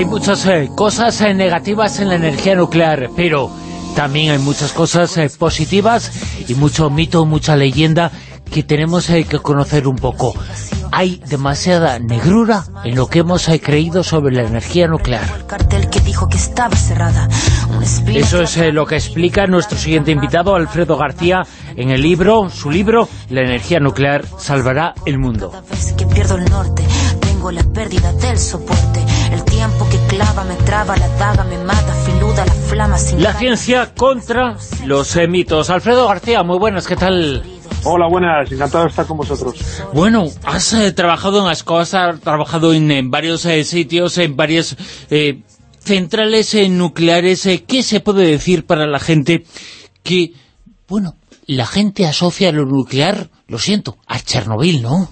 Hay muchas eh, cosas eh, negativas en la energía nuclear, pero también hay muchas cosas eh, positivas y mucho mito, mucha leyenda que tenemos que conocer un poco. Hay demasiada negrura en lo que hemos creído sobre la energía nuclear. Eso es lo que explica nuestro siguiente invitado, Alfredo García, en el libro, su libro, La energía nuclear salvará el mundo. la pérdida del soporte el me traba, la daga me mata, filuda la flama sin... La ciencia contra los mitos. Alfredo García, muy buenas, ¿qué tal? Hola, buenas, encantado de estar con vosotros. Bueno, has eh, trabajado en Ascoas, has trabajado en, varios eh, sitios, en varias eh, centrales nucleares. ¿Qué se puede decir para la gente que, bueno, la gente asocia lo nuclear, lo siento, a Chernobyl, ¿no?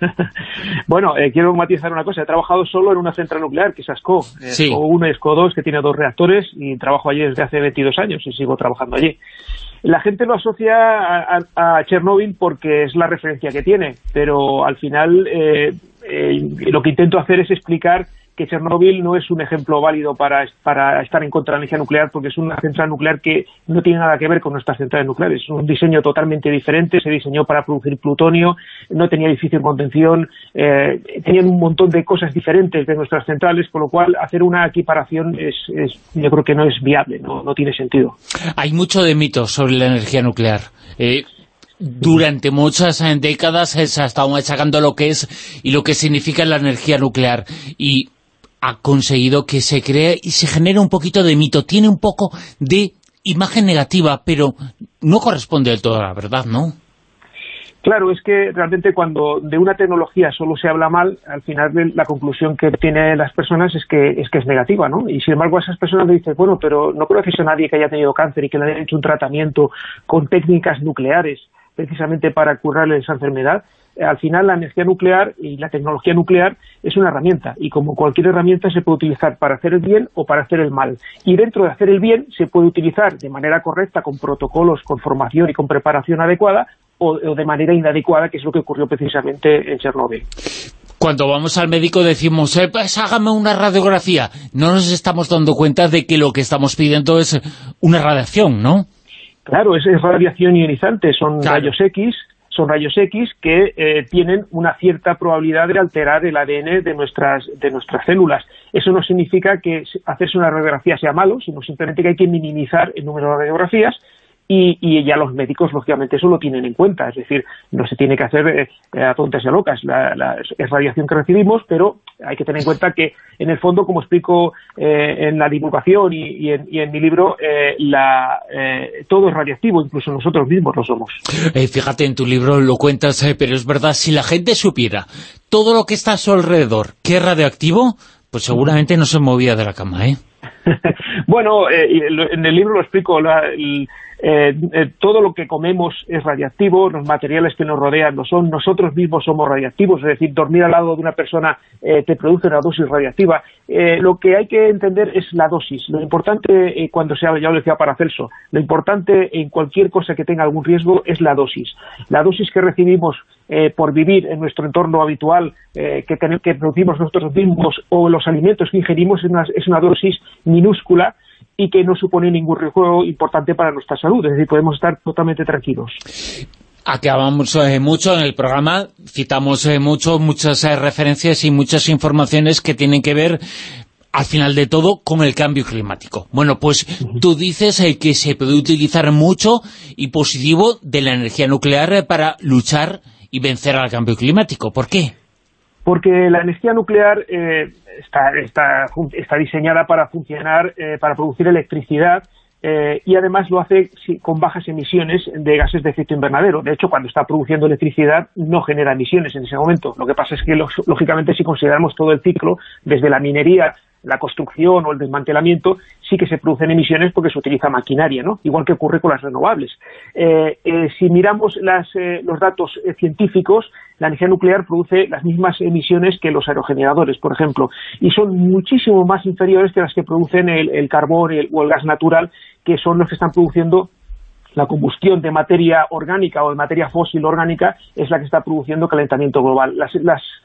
bueno, eh, quiero matizar una cosa. He trabajado solo en una central nuclear, que es ASCO. Sí. 1 y ASCO 2, que tiene dos reactores, y trabajo allí desde hace 22 años y sigo trabajando allí. La gente lo asocia a, Chernobyl porque es la referencia que tiene, pero al final eh, eh, lo que intento hacer es explicar que Chernobyl no es un ejemplo válido para, para estar en contra de la energía nuclear porque es una central nuclear que no tiene nada que ver con nuestras centrales nucleares. Es un diseño totalmente diferente, se diseñó para producir plutonio, no tenía edificio en contención, eh, tenían un montón de cosas diferentes de nuestras centrales, por lo cual hacer una equiparación es, yo creo que no es viable, no, no tiene sentido. Hay mucho de mitos sobre la energía nuclear. Eh, durante muchas décadas se ha estado machacando lo que es y lo que significa la energía nuclear. Y ha conseguido que se cree y se genere un poquito de mito, tiene un poco de imagen negativa, pero no corresponde del todo a la verdad, ¿no? Claro, es que realmente cuando de una tecnología solo se habla mal, al final la conclusión que tienen las personas es que es que es negativa, ¿no? Y sin embargo a esas personas le dicen, bueno, pero no conoces a nadie que haya tenido cáncer y que le haya hecho un tratamiento con técnicas nucleares precisamente para curarle esa enfermedad, al final la energía nuclear y la tecnología nuclear es una herramienta y como cualquier herramienta se puede utilizar para hacer el bien o para hacer el mal. Y dentro de hacer el bien se puede utilizar de manera correcta, con protocolos, con formación y con preparación adecuada o, de manera inadecuada, que es lo que ocurrió precisamente en Chernobyl. Cuando vamos al médico decimos, eh, pues hágame una radiografía. No nos estamos dando cuenta de que lo que estamos pidiendo es una radiación, ¿no? Claro, es, radiación ionizante, son rayos X son rayos X que eh, tienen una cierta probabilidad de alterar el ADN de nuestras, de nuestras células. Eso no significa que hacerse una radiografía sea malo, sino simplemente que hay que minimizar el número de radiografías y, ya los médicos, lógicamente, eso lo tienen en cuenta. Es decir, no se tiene que hacer eh, a tontas y a locas. La, es radiación que recibimos, pero hay que tener en cuenta que, en el fondo, como explico eh, en la divulgación y, en, mi libro, eh, la, todo es radiactivo, incluso nosotros mismos lo somos. fíjate, en tu libro lo cuentas, pero es verdad, si la gente supiera todo lo que está a su alrededor que es radioactivo, pues seguramente no se movía de la cama, ¿eh? bueno, en el libro lo explico, la, eh, eh, todo lo que comemos es radiactivo, los materiales que nos rodean lo son, nosotros mismos somos radiactivos, es decir, dormir al lado de una persona eh, te produce una dosis radiactiva. lo que hay que entender es la dosis. Lo importante, cuando se habla, ya lo decía Paracelso, lo importante en cualquier cosa que tenga algún riesgo es la dosis. La dosis que recibimos por vivir en nuestro entorno habitual, que, que, producimos nosotros mismos, o los alimentos que ingerimos, es una, es una dosis minúscula, y que no supone ningún riesgo importante para nuestra salud, es decir, podemos estar totalmente tranquilos. Acabamos eh, mucho en el programa, citamos eh, mucho, muchas eh, referencias y muchas informaciones que tienen que ver al final de todo, con el cambio climático. Bueno, pues tú dices que se puede utilizar mucho y positivo de la energía nuclear para luchar y vencer al cambio climático. ¿Por qué? Porque la energía nuclear está, está, está diseñada para funcionar, eh, para producir electricidad eh, y además lo hace con bajas emisiones de gases de efecto invernadero. De hecho, cuando está produciendo electricidad no genera emisiones en ese momento. Lo que pasa es que, lógicamente, si consideramos todo el ciclo, desde la minería la construcción o el desmantelamiento, sí que se producen emisiones porque se utiliza maquinaria, ¿no? igual que ocurre con las renovables. Eh, eh, si miramos eh, los datos científicos, la energía nuclear produce las mismas emisiones que los aerogeneradores, por ejemplo, y son muchísimo más inferiores que las que producen el, carbón o el gas natural, que son los que están produciendo la combustión de materia orgánica o de materia fósil orgánica es la que está produciendo calentamiento global. Las,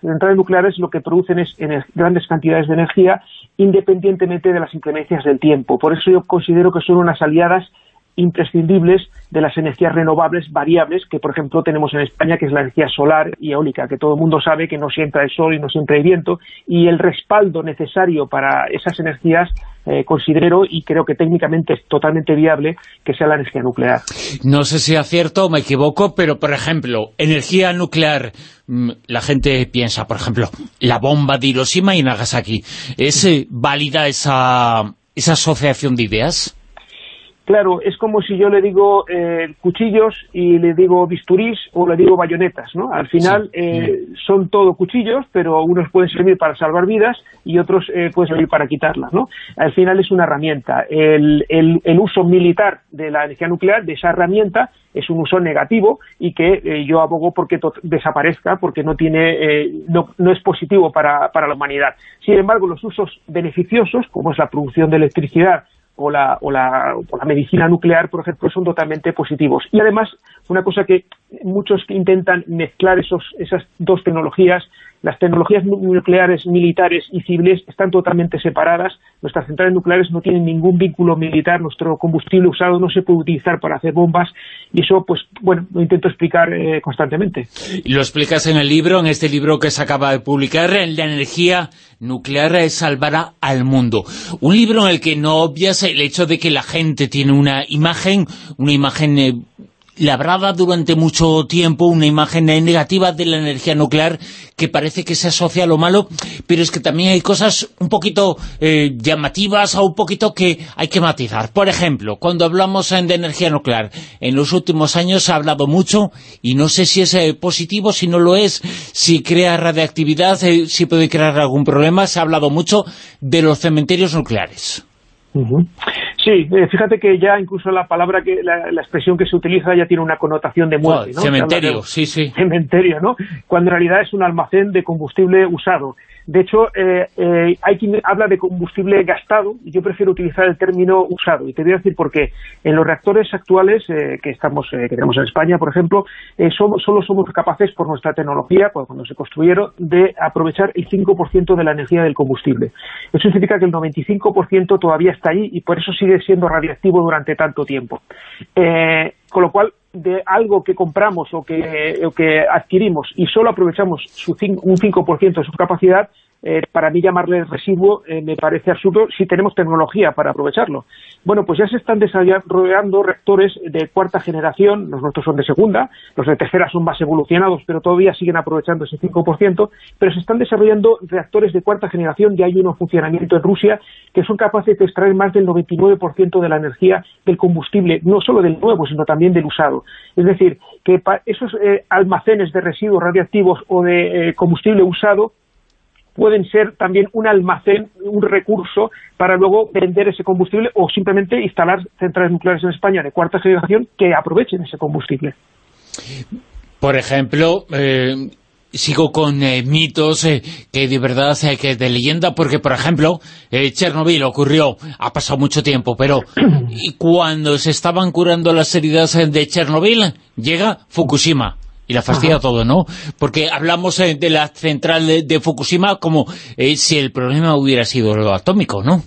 centrales nucleares lo que producen es grandes cantidades de energía independientemente de las inclemencias del tiempo. Por eso yo considero que son unas aliadas imprescindibles de las energías renovables variables que, por ejemplo, tenemos en España, que es la energía solar y eólica, que todo el mundo sabe que no siempre hay sol y no siempre hay viento, y el respaldo necesario para esas energías eh, considero y creo que técnicamente es totalmente viable que sea la energía nuclear. No sé si acierto o me equivoco, pero por ejemplo, energía nuclear, mm, la gente piensa, por ejemplo, la bomba de Hiroshima y Nagasaki. ¿Es eh, válida esa, esa asociación de ideas? Claro, es como si yo le digo eh, cuchillos y le digo bisturís o le digo bayonetas, ¿no? Al final eh, son todo cuchillos, pero unos pueden servir para salvar vidas y otros eh, pueden servir para quitarlas, ¿no? Al final es una herramienta. El, el, uso militar de la energía nuclear, de esa herramienta, es un uso negativo y que yo abogo porque desaparezca, porque no tiene no, no, es positivo para, para la humanidad. Sin embargo, los usos beneficiosos, como es la producción de electricidad, o la, o, la, o la medicina nuclear, por ejemplo, son totalmente positivos. Y además, una cosa que muchos intentan mezclar esos, esas dos tecnologías las tecnologías nucleares militares y civiles están totalmente separadas. Nuestras centrales nucleares no tienen ningún vínculo militar. Nuestro combustible usado no se puede utilizar para hacer bombas. Y eso, pues, bueno, lo intento explicar eh, constantemente. Lo explicas en el libro, en este libro que se acaba de publicar, La energía nuclear salvará al mundo. Un libro en el que no obvias el hecho de que la gente tiene una imagen, una imagen... Eh, labrada durante mucho tiempo una imagen negativa de la energía nuclear que parece que se asocia a lo malo, pero es que también hay cosas un poquito eh, llamativas o un poquito que hay que matizar. Por ejemplo, cuando hablamos de energía nuclear, en los últimos años se ha hablado mucho, y no sé si es eh, positivo, si no lo es, si crea radiactividad, eh, si puede crear algún problema, se ha hablado mucho de los cementerios nucleares. Sí, eh, fíjate que ya incluso la palabra, que la, expresión que se utiliza ya tiene una connotación de muerte. ¿no? Cementerio, sí, sí. Cementerio, ¿no? Cuando en realidad es un almacén de combustible usado. De hecho, eh, eh, hay quien habla de combustible gastado, y yo prefiero utilizar el término usado. Y te voy a decir por qué. En los reactores actuales eh, que estamos que tenemos en España, por ejemplo, somos, solo somos capaces, por nuestra tecnología, cuando se construyeron, de aprovechar el 5% de la energía del combustible. Eso significa que el 95% todavía está ahí y por eso sigue siendo radiactivo durante tanto tiempo. con lo cual, de algo que compramos o que, o que adquirimos y solo aprovechamos su un 5% de su capacidad, eh, para mí llamarle residuo eh, me parece absurdo si tenemos tecnología para aprovecharlo. Bueno, pues ya se están desarrollando reactores de cuarta generación, los nuestros son de segunda, los de tercera son más evolucionados, pero todavía siguen aprovechando ese 5%, pero se están desarrollando reactores de cuarta generación, ya hay uno en funcionamiento en Rusia, que son capaces de extraer más del 99% de la energía del combustible, no solo del nuevo, sino también del usado. Es decir, que esos eh, almacenes de residuos radiactivos o de combustible usado pueden ser también un almacén, un recurso para luego vender ese combustible o simplemente instalar centrales nucleares en España de cuarta generación que aprovechen ese combustible. Por ejemplo, eh, sigo con eh, mitos eh, que de verdad que de leyenda, porque por ejemplo, Chernobyl ocurrió, ha pasado mucho tiempo, pero cuando se estaban curando las heridas de Chernobyl, llega Fukushima y la fastidia todo, ¿no? Porque hablamos eh, de la central de, Fukushima como eh, si el problema hubiera sido lo atómico, ¿no?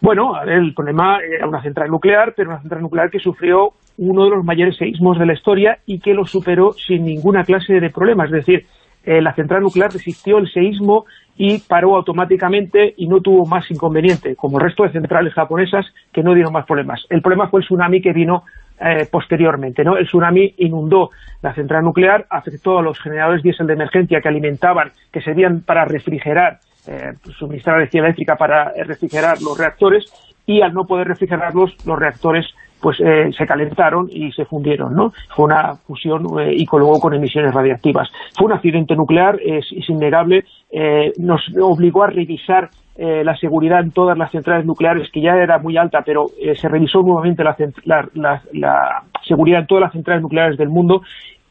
Bueno, el problema era una central nuclear, pero una central nuclear que sufrió uno de los mayores seísmos de la historia y que lo superó sin ninguna clase de problema. Es decir, eh, la central nuclear resistió el seísmo y paró automáticamente y no tuvo más inconveniente, como el resto de centrales japonesas que no dieron más problemas. El problema fue el tsunami que vino eh, posteriormente. ¿no? El tsunami inundó la central nuclear, afectó a los generadores diésel de emergencia que alimentaban, que servían para refrigerar, eh, suministrar energía eléctrica para refrigerar los reactores, y al no poder refrigerarlos, los reactores pues eh, se calentaron y se fundieron, ¿no? Fue una fusión eh, y luego con emisiones radiactivas. Fue un accidente nuclear, es, innegable, nos obligó a revisar eh, la seguridad en todas las centrales nucleares, que ya era muy alta, pero eh, se revisó nuevamente la, seguridad en todas las centrales nucleares del mundo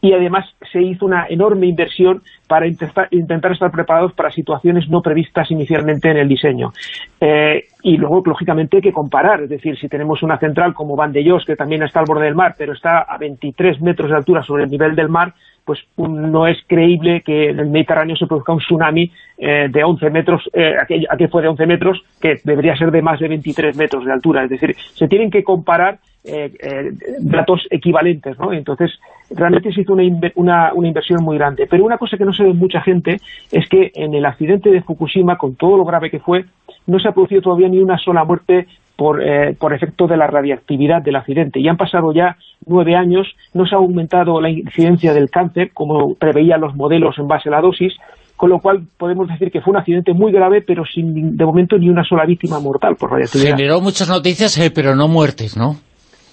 y además se hizo una enorme inversión para intentar, estar preparados para situaciones no previstas inicialmente en el diseño. Eh, y luego, lógicamente, hay que comparar, es decir, si tenemos una central como Vandellós, que también está al borde del mar, pero está a 23 metros de altura sobre el nivel del mar, pues no es creíble que en el Mediterráneo se produzca un tsunami eh, de 11 metros, eh, aquel, fue de 11 metros, que debería ser de más de 23 metros de altura. Es decir, se tienen que comparar eh, eh, datos equivalentes, ¿no? Entonces, realmente se hizo una, una, inversión muy grande. Pero una cosa que no se ve mucha gente es que en el accidente de Fukushima, con todo lo grave que fue, no se ha producido todavía ni una sola muerte por, eh, por efecto de la radiactividad del accidente. Y han pasado ya nueve años, no se ha aumentado la incidencia del cáncer, como preveían los modelos en base a la dosis, con lo cual podemos decir que fue un accidente muy grave, pero sin de momento ni una sola víctima mortal por radiactividad. Generó muchas noticias, eh, pero no muertes, ¿no?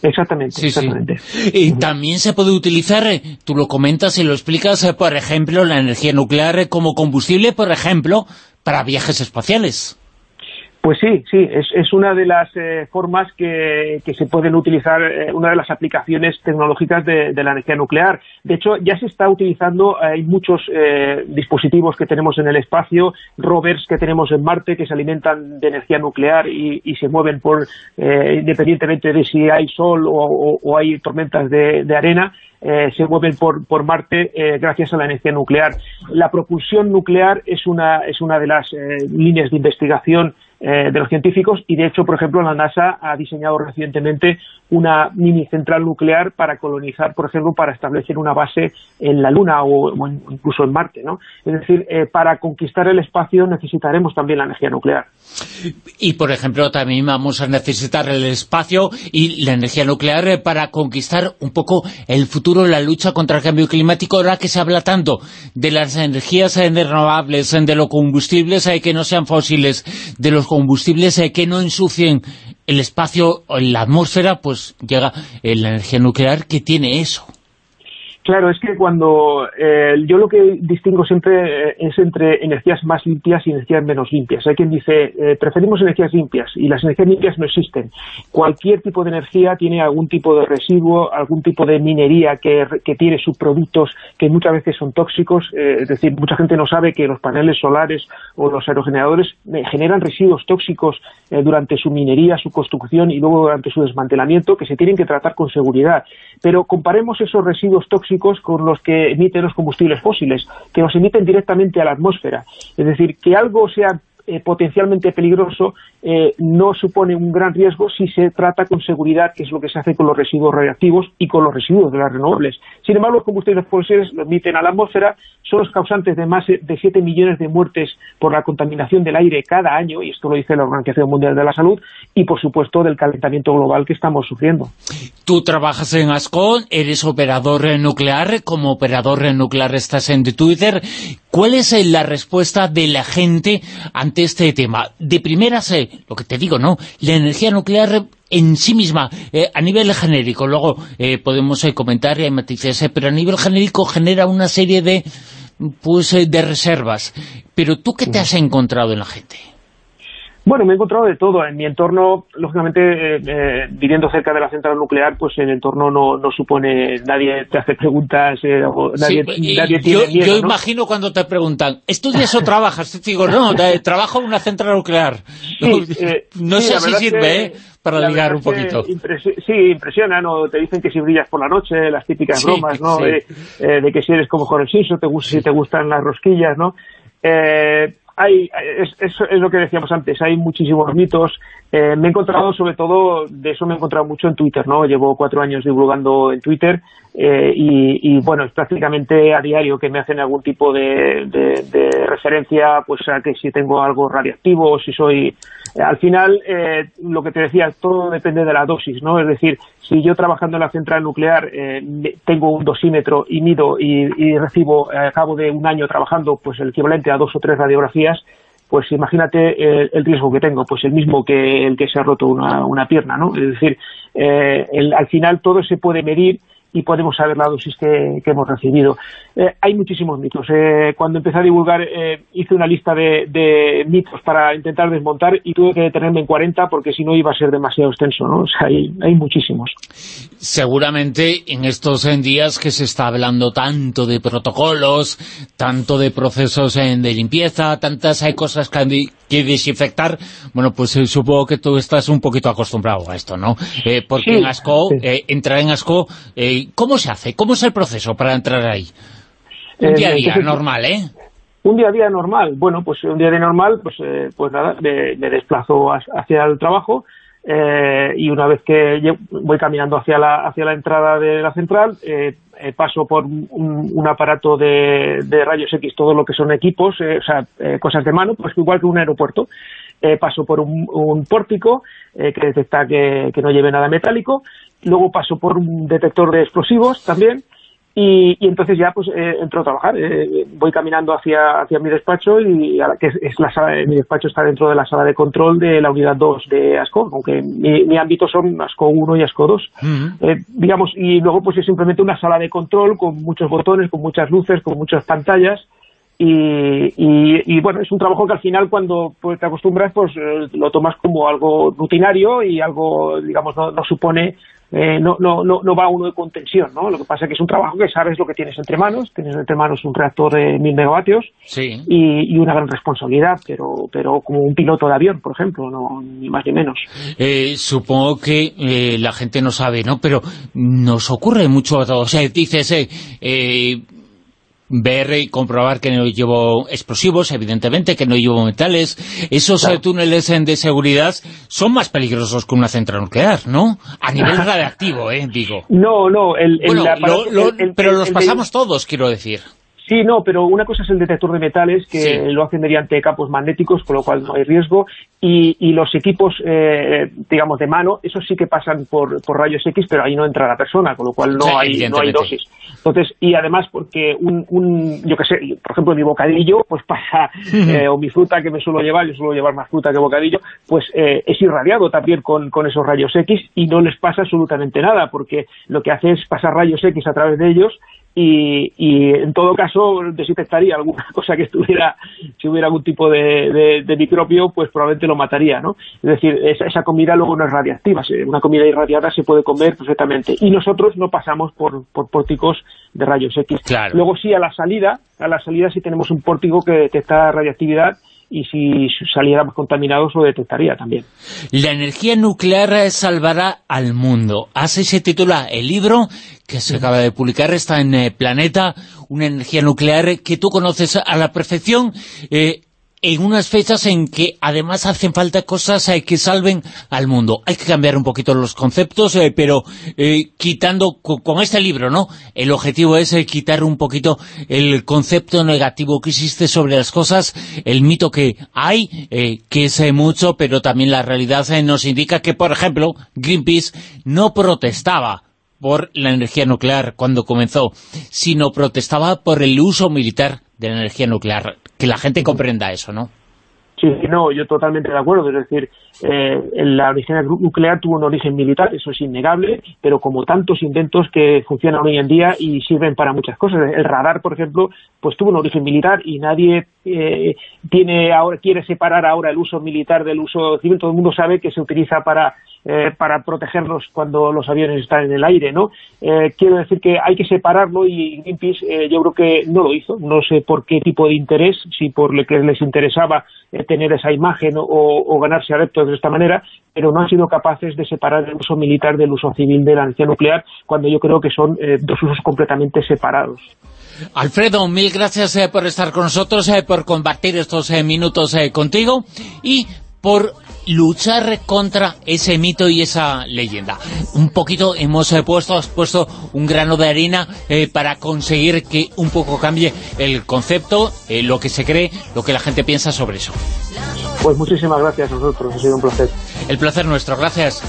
Exactamente, exactamente. Y también se puede utilizar, eh, tú lo comentas y lo explicas, por ejemplo, la energía nuclear como combustible, por ejemplo, para viajes espaciales. Pues sí, sí, es, una de las eh, formas que, se pueden utilizar, eh, una de las aplicaciones tecnológicas de, la energía nuclear. De hecho, ya se está utilizando, hay muchos eh, dispositivos que tenemos en el espacio, rovers que tenemos en Marte que se alimentan de energía nuclear y, se mueven por, independientemente de si hay sol o, hay tormentas de, de arena, se mueven por, por Marte gracias a la energía nuclear. La propulsión nuclear es una, es una de las líneas de investigación eh, de los científicos y de hecho, por ejemplo, la NASA ha diseñado recientemente una mini central nuclear para colonizar, por ejemplo, para establecer una base en la Luna o, incluso en Marte, ¿no? Es decir, eh, para conquistar el espacio necesitaremos también la energía nuclear. Y, por ejemplo, también vamos a necesitar el espacio y la energía nuclear eh, para conquistar un poco el futuro, la lucha contra el cambio climático, ahora que se habla tanto de las energías renovables, de los combustibles que no sean fósiles, de los combustibles eh, que no ensucien el espacio o la atmósfera, pues llega eh, la energía nuclear que tiene eso. Claro, es que cuando eh, yo lo que distingo siempre eh, es entre energías más limpias y energías menos limpias. Hay quien dice, eh, preferimos energías limpias y las energías limpias no existen. Cualquier tipo de energía tiene algún tipo de residuo, algún tipo de minería que, que tiene subproductos que muchas veces son tóxicos. es decir, mucha gente no sabe que los paneles solares o los aerogeneradores generan residuos tóxicos durante su minería, su construcción y luego durante su desmantelamiento que se tienen que tratar con seguridad. Pero comparemos esos residuos tóxicos con los que emiten los combustibles fósiles, que los emiten directamente a la atmósfera. Es decir, que algo sea eh, potencialmente peligroso eh, no supone un gran riesgo si se trata con seguridad, que es lo que se hace con los residuos radiactivos y con los residuos de las renovables. Sin embargo, los combustibles fósiles lo emiten a la atmósfera, son los causantes de más de 7 millones de muertes por la contaminación del aire cada año, y esto lo dice la Organización Mundial de la Salud, y por supuesto del calentamiento global que estamos sufriendo. Tú trabajas en ASCON, eres operador nuclear, como operador nuclear estás en Twitter. ¿Cuál es la respuesta de la gente ante este tema? De primeras, eh, lo que te digo, ¿no? La energía nuclear en sí misma, eh, a nivel genérico, luego eh, podemos comentar y hay matices, pero a nivel genérico genera una serie de pues de reservas. Pero tú, ¿qué te has encontrado en la gente? Bueno, me he encontrado de todo. En mi entorno, lógicamente, eh, eh, viviendo cerca de la central nuclear, pues el entorno no, no supone, nadie te hace preguntas, eh, nadie, nadie tiene yo, Yo imagino cuando te preguntan, ¿estudias o trabajas? Te digo, no, trabajo en una central nuclear. no sé si sirve, para ligar un poquito. sí, impresionan, o te dicen que si brillas por la noche, las típicas bromas, ¿no? De, que si eres como Jorge Simpson, te, si te gustan las rosquillas, ¿no? Eh, hay, es, es, lo que decíamos antes, hay muchísimos mitos. Eh, me he encontrado, sobre todo, de eso me he encontrado mucho en Twitter, ¿no? Llevo cuatro años divulgando en Twitter eh, y, bueno, es prácticamente a diario que me hacen algún tipo de, referencia, pues a que si tengo algo radiactivo o si soy... al final, eh, lo que te decía, todo depende de la dosis, ¿no? Es decir, si yo trabajando en la central nuclear tengo un dosímetro y mido y, y recibo a cabo de un año trabajando, pues el equivalente a dos o tres radiografías, pues imagínate el, riesgo que tengo, pues el mismo que el que se ha roto una, pierna, ¿no? Es decir, eh, al final todo se puede medir y podemos saber la dosis que, hemos recibido. Eh, hay muchísimos mitos. Eh, cuando empecé a divulgar eh, hice una lista de, mitos para intentar desmontar y tuve que detenerme en 40 porque si no iba a ser demasiado extenso, ¿no? Hay, hay muchísimos. Seguramente en estos días que se está hablando tanto de protocolos, tanto de procesos de limpieza, tantas hay cosas que, hay que desinfectar, bueno, pues supongo que tú estás un poquito acostumbrado a esto, ¿no? porque en ASCO, entrar en ASCO ¿Cómo se hace? ¿Cómo es el proceso para entrar ahí? Un día a día normal, ¿eh? Un día a día normal. Bueno, pues un día de normal, pues, eh, pues nada, me, desplazo hacia el trabajo eh, y una vez que voy caminando hacia la, hacia la entrada de la central, eh, paso por un, aparato de, rayos X, todo lo que son equipos, o sea, cosas de mano, pues igual que un aeropuerto. paso por un, pórtico que detecta que, no lleve nada metálico luego paso por un detector de explosivos también, y, entonces ya pues eh, entro a trabajar. Eh, voy caminando hacia, hacia mi despacho y que es, la sala, mi despacho está dentro de la sala de control de la unidad 2 de ASCO, aunque mi, ámbito son ASCO 1 y ASCO 2. Eh, digamos, y luego pues es simplemente una sala de control con muchos botones, con muchas luces, con muchas pantallas y, y, bueno, es un trabajo que al final cuando pues, te acostumbras pues lo tomas como algo rutinario y algo, digamos, no, no supone eh, no, no, no, no va uno de contención, ¿no? Lo que pasa es que es un trabajo que sabes lo que tienes entre manos, tienes entre manos un reactor de mil megavatios y, una gran responsabilidad, pero, pero como un piloto de avión, por ejemplo, no ni más ni menos. Eh, supongo que eh, la gente no sabe, ¿no? Pero nos ocurre mucho a todos. O sea, dices, eh, ver y comprobar que no llevo explosivos, evidentemente, que no llevo metales. Esos túneles de seguridad son más peligrosos que una central nuclear, ¿no? A nivel radiactivo, ¿eh? Digo. No, no. El, pero los pasamos todos, quiero decir. Sí, no, pero una cosa es el detector de metales, que lo hacen mediante campos magnéticos, con lo cual no hay riesgo, y, y los equipos, eh, digamos, de mano, esos sí que pasan por, por, rayos X, pero ahí no entra la persona, con lo cual no, hay, no hay dosis. Entonces, y además porque un, un yo qué sé, por ejemplo, mi bocadillo, pues pasa, eh, o mi fruta que me suelo llevar, yo suelo llevar más fruta que bocadillo, pues eh, es irradiado también con, con esos rayos X y no les pasa absolutamente nada, porque lo que hace es pasar rayos X a través de ellos y, y, en todo caso desinfectaría alguna cosa que estuviera, si hubiera algún tipo de, de, microbio, pues probablemente lo mataría, ¿no? Es decir, esa, esa, comida luego no es radiactiva, una comida irradiada se puede comer perfectamente. Y nosotros no pasamos por, por pórticos de rayos X. Luego sí, a la salida, a la salida sí tenemos un pórtico que detecta radiactividad y si saliéramos contaminados lo detectaría también. La energía nuclear salvará al mundo. Así se titula el libro que se acaba de publicar, está en eh, Planeta, una energía nuclear que tú conoces a la perfección. Eh, en unas fechas en que además hacen falta cosas eh, que salven al mundo. Hay que cambiar un poquito los conceptos, eh, pero quitando con, este libro, ¿no? El objetivo es quitar un poquito el concepto negativo que existe sobre las cosas, el mito que hay, que es mucho, pero también la realidad nos indica que, por ejemplo, Greenpeace no protestaba por la energía nuclear cuando comenzó, sino protestaba por el uso militar de la energía nuclear. Que la gente comprenda eso, ¿no? Sí, no, yo totalmente de acuerdo. Es decir, eh, la origen nuclear tuvo un origen militar, eso es innegable, pero como tantos inventos que funcionan hoy en día y sirven para muchas cosas. El radar, por ejemplo, pues tuvo un origen militar y nadie eh, tiene ahora quiere separar ahora el uso militar del uso civil. Todo el mundo sabe que se utiliza para eh, para protegernos cuando los aviones están en el aire, ¿no? Eh, quiero decir que hay que separarlo y Greenpeace eh, yo creo que no lo hizo, no sé por qué tipo de interés, si por lo que les interesaba tener esa imagen o, ganarse adeptos de esta manera, pero no han sido capaces de separar el uso militar del uso civil de la energía nuclear, cuando yo creo que son dos usos completamente separados. Alfredo, mil gracias por estar con nosotros, por compartir estos minutos contigo y por luchar contra ese mito y esa leyenda. Un poquito hemos eh, puesto, has puesto un grano de arena eh, para conseguir que un poco cambie el concepto, eh, lo que se cree, lo que la gente piensa sobre eso. Pues muchísimas gracias a vosotros, ha sido un placer. El placer nuestro, gracias.